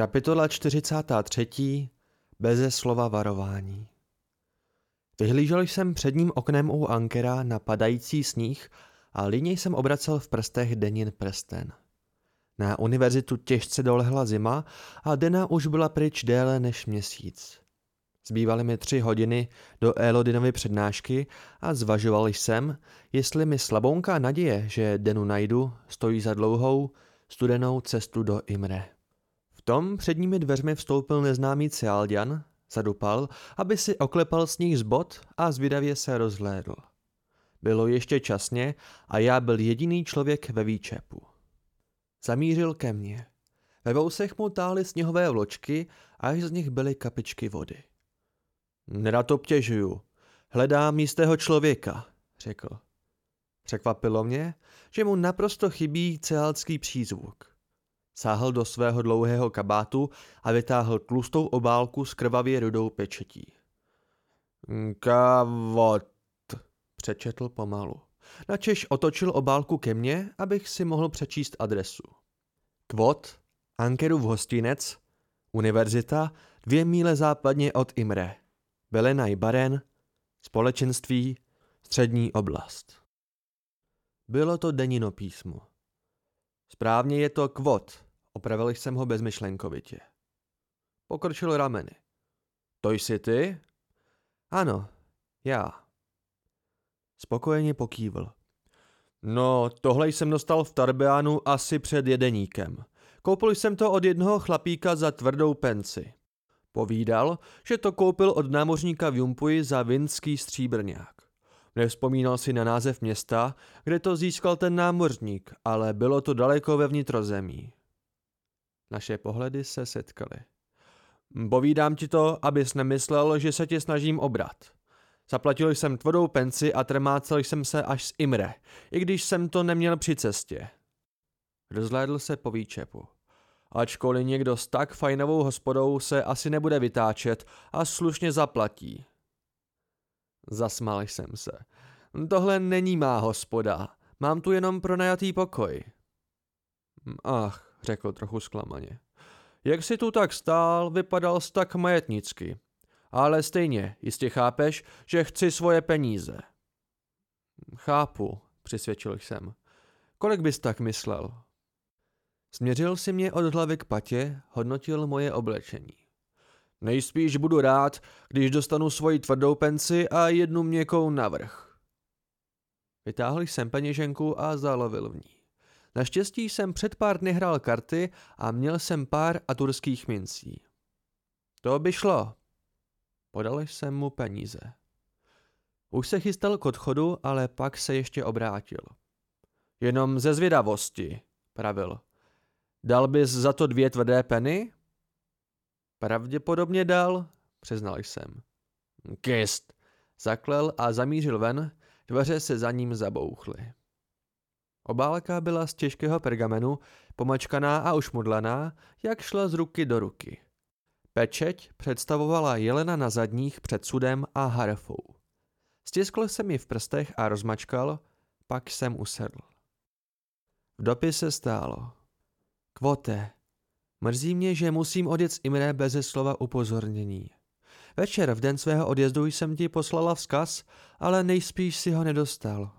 Kapitola 43. Beze slova varování. Vyhlížel jsem předním oknem u ankera na padající sníh a lině jsem obracel v prstech Denin prsten. Na univerzitu těžce dolehla zima a Dena už byla pryč déle než měsíc. Zbývaly mi tři hodiny do Elodinovy přednášky a zvažoval jsem, jestli mi slabounká naděje, že Denu najdu, stojí za dlouhou, studenou cestu do Imre. V tom předními dveřmi vstoupil neznámý Cialdian, zadupal, aby si oklepal sníh z bod a zvědavě se rozhlédl. Bylo ještě časně a já byl jediný člověk ve výčepu. Zamířil ke mně. Ve vousech mu táhly sněhové vločky, až z nich byly kapičky vody. Nerad obtěžuju. Hledám jistého člověka, řekl. Překvapilo mě, že mu naprosto chybí ceálský přízvuk. Sáhl do svého dlouhého kabátu a vytáhl tlustou obálku s krvavě rudou pečetí. Kavot, přečetl pomalu. Načež otočil obálku ke mně, abych si mohl přečíst adresu. Kvot, Ankerův hostinec, univerzita, dvě míle západně od Imre. Belenaj Baren, společenství, střední oblast. Bylo to denino písmo. Správně je to kvot, opravil jsem ho bezmyšlenkovitě. Pokrčil rameny. To jsi ty? Ano, já. Spokojeně pokývl. No, tohle jsem dostal v Tarbeánu asi před jedeníkem. Koupil jsem to od jednoho chlapíka za tvrdou penci. Povídal, že to koupil od námořníka v Jumpuji za vinský stříbrňák. Nevzpomínal si na název města, kde to získal ten námořník, ale bylo to daleko ve vnitrozemí. Naše pohledy se setkaly. Povídám ti to, abys nemyslel, že se tě snažím obrat. Zaplatil jsem tvrdou penci a trmácel jsem se až z Imre, i když jsem to neměl při cestě. Rozhlédl se po výčepu. Ačkoliv někdo s tak fajnovou hospodou se asi nebude vytáčet a slušně zaplatí. Zasmál jsem se. Tohle není má hospoda. Mám tu jenom pronajatý pokoj. Ach, řekl trochu zklamaně. Jak si tu tak stál, vypadal jsi tak majetnicky. Ale stejně, jistě chápeš, že chci svoje peníze. Chápu, přisvědčil jsem. Kolik bys tak myslel? Směřil si mě od hlavy k patě, hodnotil moje oblečení. Nejspíš budu rád, když dostanu svoji tvrdou penci a jednu měkkou navrh. Vytáhl jsem peněženku a zalovil v ní. Naštěstí jsem před pár dny hrál karty a měl jsem pár aturských mincí. To by šlo. Podal jsem mu peníze. Už se chystal k odchodu, ale pak se ještě obrátil. Jenom ze zvědavosti, pravil. Dal bys za to dvě tvrdé peny? Pravděpodobně dal, přiznal jsem. Kist, zaklel a zamířil ven, dveře se za ním zabouchly. Obálka byla z těžkého pergamenu, pomačkaná a ušmudlaná, jak šla z ruky do ruky. Pečeť představovala jelena na zadních před sudem a harfou. Stiskl jsem ji v prstech a rozmačkal, pak jsem usedl. V dopise stálo. Kvote. Mrzí mě, že musím odjet z Imre beze slova upozornění. Večer v den svého odjezdu jsem ti poslala vzkaz, ale nejspíš si ho nedostal.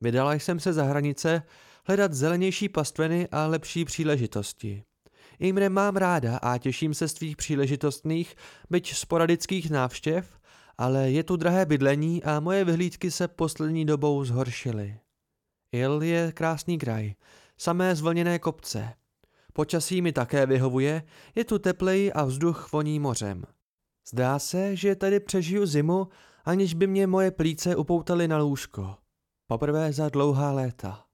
Vydala jsem se za hranice hledat zelenější pastviny a lepší příležitosti. Imre mám ráda a těším se z tvých příležitostných, byť sporadických návštěv, ale je tu drahé bydlení a moje vyhlídky se poslední dobou zhoršily. Il je krásný kraj, samé zvlněné kopce. Počasí mi také vyhovuje, je tu teplej a vzduch voní mořem. Zdá se, že tady přežiju zimu, aniž by mě moje plíce upoutaly na lůžko. Poprvé za dlouhá léta.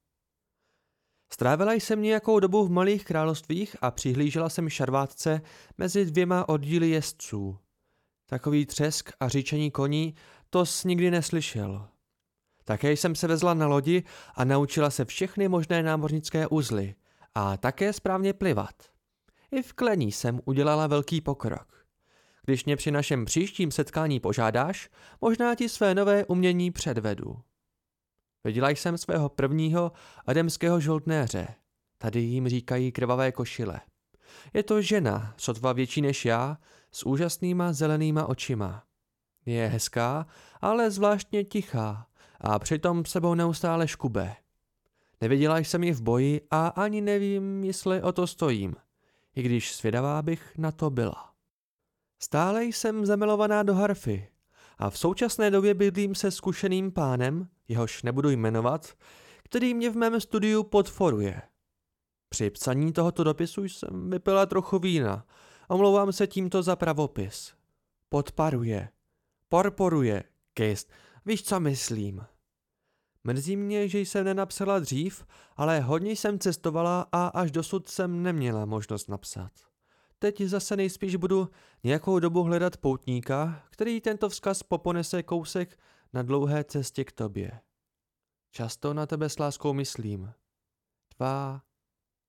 Strávila jsem nějakou dobu v malých královstvích a přihlížela jsem šarvátce mezi dvěma oddíly jezdců. Takový třesk a říčení koní to jsi nikdy neslyšel. Také jsem se vezla na lodi a naučila se všechny možné námořnické uzly a také správně plivat. I v klení jsem udělala velký pokrok. Když mě při našem příštím setkání požádáš, možná ti své nové umění předvedu. Viděla jsem svého prvního ademského žoldnéře. Tady jim říkají krvavé košile. Je to žena, sotva větší než já, s úžasnýma zelenýma očima. Je hezká, ale zvláštně tichá a přitom sebou neustále škube. Neviděla jsem ji v boji a ani nevím, jestli o to stojím, i když svědavá bych na to byla. Stále jsem zamilovaná do harfy a v současné době bydlím se zkušeným pánem, jehož nebudu jmenovat, který mě v mém studiu podforuje. Při psaní tohoto dopisu jsem vypila trochu vína. Omlouvám se tímto za pravopis. Podparuje. Porporuje. Kist. Víš, co myslím. Mrzí mě, že jsem nenapsala dřív, ale hodně jsem cestovala a až dosud jsem neměla možnost napsat. Teď zase nejspíš budu nějakou dobu hledat poutníka, který tento vzkaz poponese kousek na dlouhé cestě k tobě. Často na tebe s láskou myslím. Tvá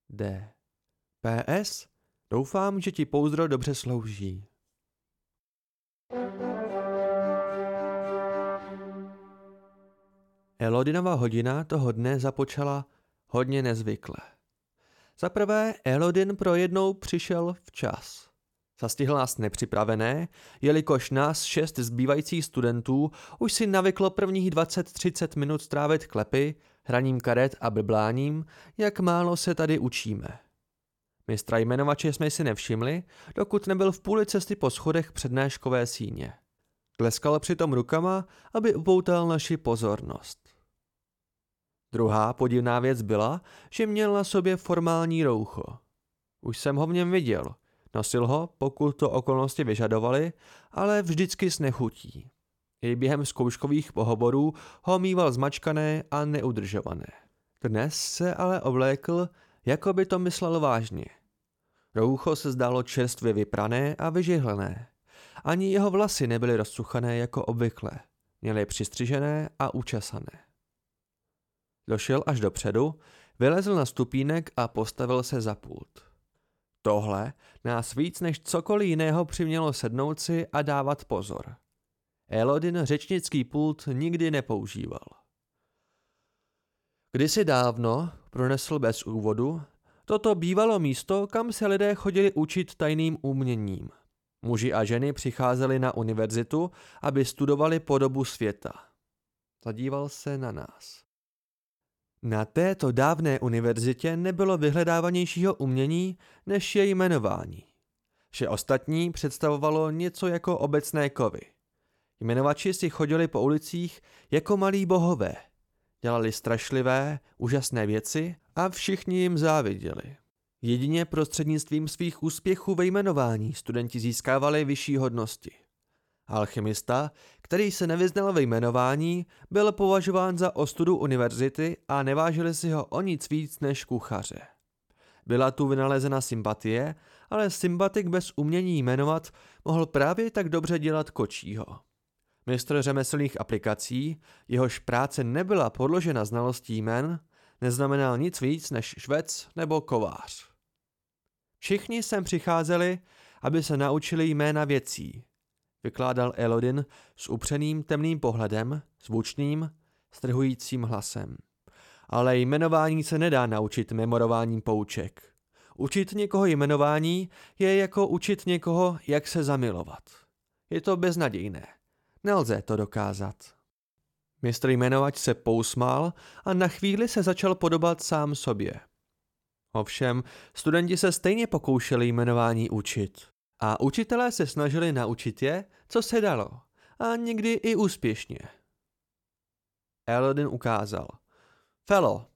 D. PS. Doufám, že ti pouzdro dobře slouží. Elodinova hodina toho dne započala hodně nezvykle. Za prvé, Elodin pro jednou přišel včas. Zastihl nás nepřipravené, jelikož nás šest zbývajících studentů už si navyklo prvních 20-30 minut strávit klepy, hraním karet a brbláním, jak málo se tady učíme. Mistra jmenovače jsme si nevšimli, dokud nebyl v půli cesty po schodech přednáškové síně. Tleskal přitom rukama, aby upoutal naši pozornost. Druhá podivná věc byla, že měl na sobě formální roucho. Už jsem ho v něm viděl. Nosil ho, pokud to okolnosti vyžadovaly, ale vždycky s nechutí. I během zkouškových pohovorů ho mýval zmačkané a neudržované. Dnes se ale oblékl, jako by to myslel vážně. Roucho se zdálo čerstvě vyprané a vyžihlené. Ani jeho vlasy nebyly rozsuchané jako obvykle. Měly přistřižené a učesané. Došel až dopředu, vylezl na stupínek a postavil se za pult. Tohle nás víc než cokoliv jiného přimělo sednout si a dávat pozor. Elodin řečnický pult nikdy nepoužíval. Kdysi dávno, pronesl bez úvodu, toto bývalo místo, kam se lidé chodili učit tajným uměním. Muži a ženy přicházeli na univerzitu, aby studovali podobu světa. Zadíval se na nás. Na této dávné univerzitě nebylo vyhledávanějšího umění než její jmenování. Vše ostatní představovalo něco jako obecné kovy. Jmenovači si chodili po ulicích jako malí bohové. Dělali strašlivé, úžasné věci a všichni jim záviděli. Jedině prostřednictvím svých úspěchů ve jmenování studenti získávali vyšší hodnosti. Alchymista, který se nevyznal ve jmenování, byl považován za ostudu univerzity a nevážili si ho o nic víc než kuchaře. Byla tu vynalezena sympatie, ale sympatik bez umění jmenovat mohl právě tak dobře dělat kočího. Mistr řemeslných aplikací, jehož práce nebyla podložena znalostí jmen, neznamenal nic víc než švec nebo kovář. Všichni sem přicházeli, aby se naučili jména věcí, vykládal Elodin s upřeným temným pohledem, zvučným, strhujícím hlasem. Ale jmenování se nedá naučit memorováním pouček. Učit někoho jmenování je jako učit někoho, jak se zamilovat. Je to beznadějné. Nelze to dokázat. Mistr jmenovač se pousmál a na chvíli se začal podobat sám sobě. Ovšem, studenti se stejně pokoušeli jmenování učit. A učitelé se snažili naučit je, co se dalo. A někdy i úspěšně. Elodin ukázal. Felo,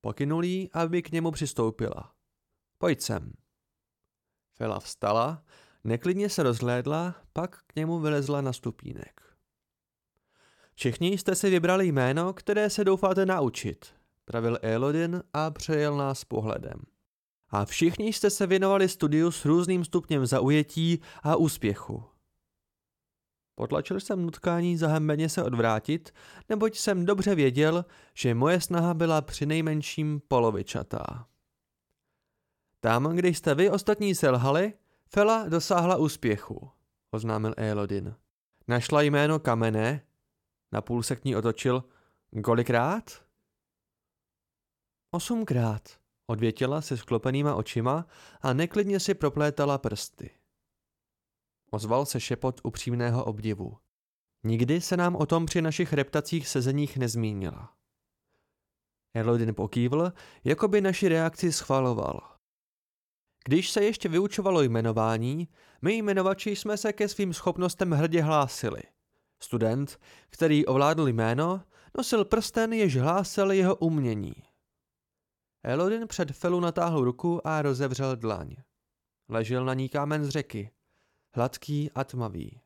pokynul jí, aby k němu přistoupila. Pojď sem. Fela vstala, neklidně se rozhlédla, pak k němu vylezla na stupínek. Všichni jste si vybrali jméno, které se doufáte naučit, pravil Elodin a přejel nás pohledem. A všichni jste se věnovali studiu s různým stupněm zaujetí a úspěchu. Potlačil jsem nutkání zahembeně se odvrátit, neboť jsem dobře věděl, že moje snaha byla přinejmenším polovičatá. Tam, když jste vy ostatní selhali, Fela dosáhla úspěchu, oznámil Elodin. Našla jméno kamene, napůl se k ní otočil. Kolikrát? Osmkrát, odvětila se sklopenýma očima a neklidně si proplétala prsty. Ozval se šepot upřímného obdivu. Nikdy se nám o tom při našich reptacích sezeních nezmínila. Elodin pokývl, jako by naši reakci schvaloval. Když se ještě vyučovalo jmenování, my jmenovači jsme se ke svým schopnostem hrdě hlásili. Student, který ovládl jméno, nosil prsten, jež hlásel jeho umění. Elodin před Felu natáhl ruku a rozevřel dlaň. Ležel na ní kámen z řeky, hladký a tmavý.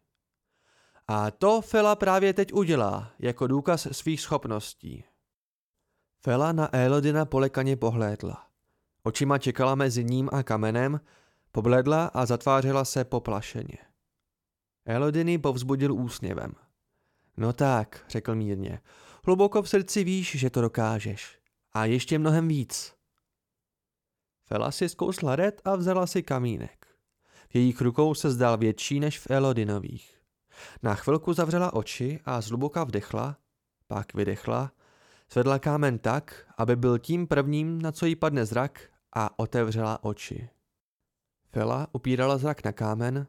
A to Fela právě teď udělá, jako důkaz svých schopností. Fela na Elodina polekaně pohlédla. Očima čekala mezi ním a kamenem, pobledla a zatvářela se poplašeně. Elodiny povzbudil úsměvem. No tak, řekl mírně, hluboko v srdci víš, že to dokážeš. A ještě mnohem víc. Fela si zkousla red a vzala si kamínek. V jejich rukou se zdál větší než v Elodinových. Na chvilku zavřela oči a zhluboka vdechla, pak vydechla, svedla kámen tak, aby byl tím prvním, na co jí padne zrak a otevřela oči. Fela upírala zrak na kámen,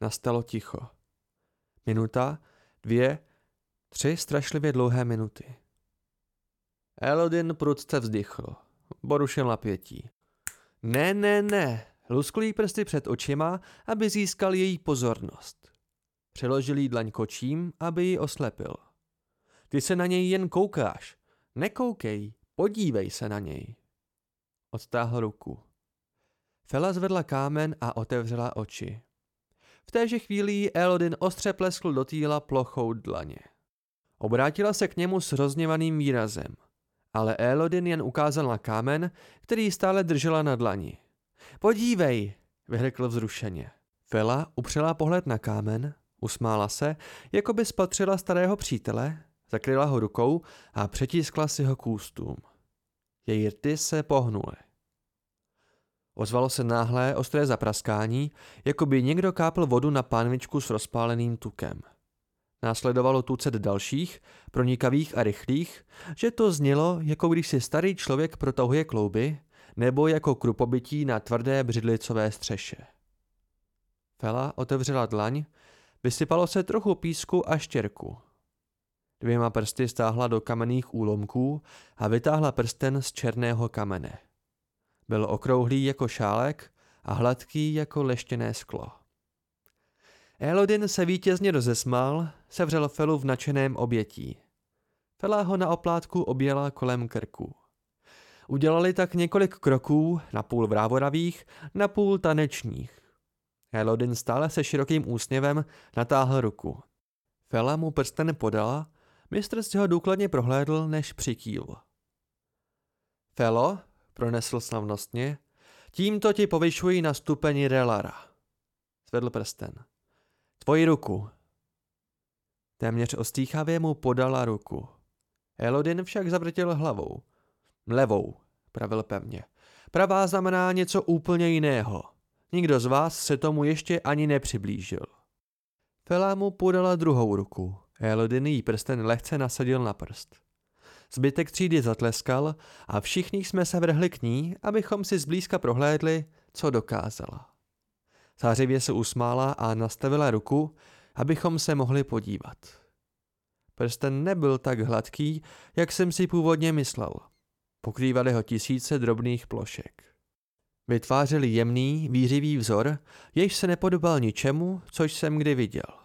nastalo ticho. Minuta, dvě, tři strašlivě dlouhé minuty. Elodin prudce vzdychl. Borušil napětí. Ne, ne, ne, luskl jí prsty před očima, aby získal její pozornost. Přeložil jí dlaň kočím, aby ji oslepil. Ty se na něj jen koukáš. Nekoukej, podívej se na něj. Odtáhl ruku. Fela zvedla kámen a otevřela oči. V téže chvíli Elodin ostře pleskl do týla plochou dlaně. Obrátila se k němu s rozněvaným výrazem, ale Elodin jen ukázal na kámen, který stále držela na dlani. Podívej, vyhrkl vzrušeně. Fela upřela pohled na kámen, usmála se, jako by spatřila starého přítele, zakryla ho rukou a přetiskla si ho k ústům. Její rty se pohnuly. Ozvalo se náhlé ostré zapraskání, jako by někdo kápl vodu na pánvičku s rozpáleným tukem. Následovalo tucet dalších, pronikavých a rychlých, že to znělo, jako když si starý člověk protahuje klouby, nebo jako krupobytí na tvrdé břidlicové střeše. Fela otevřela dlaň, vysypalo se trochu písku a štěrku. Dvěma prsty stáhla do kamenných úlomků a vytáhla prsten z černého kamene. Byl okrouhlý jako šálek a hladký jako leštěné sklo. Elodin se vítězně rozesmál, sevřel Felu v načeném obětí. Fela ho na oplátku objela kolem krku. Udělali tak několik kroků, napůl vrávoravých, napůl tanečních. Elodin stále se širokým úsměvem natáhl ruku. Fela mu prsten podala Mistr si ho důkladně prohlédl, než přikýl. Felo, pronesl slavnostně, tímto ti povyšuji na stupeň Relara. Zvedl prsten. Tvoji ruku. Téměř ostýchavě mu podala ruku. Elodin však zavrtěl hlavou. Levou, pravil pevně. Pravá znamená něco úplně jiného. Nikdo z vás se tomu ještě ani nepřiblížil. Fela mu podala druhou ruku. Elodin jí prsten lehce nasadil na prst. Zbytek třídy zatleskal a všichni jsme se vrhli k ní, abychom si zblízka prohlédli, co dokázala. Zářivě se usmála a nastavila ruku, abychom se mohli podívat. Prsten nebyl tak hladký, jak jsem si původně myslel. Pokrývaly ho tisíce drobných plošek. Vytvářeli jemný, výřivý vzor, jež se nepodobal ničemu, což jsem kdy viděl.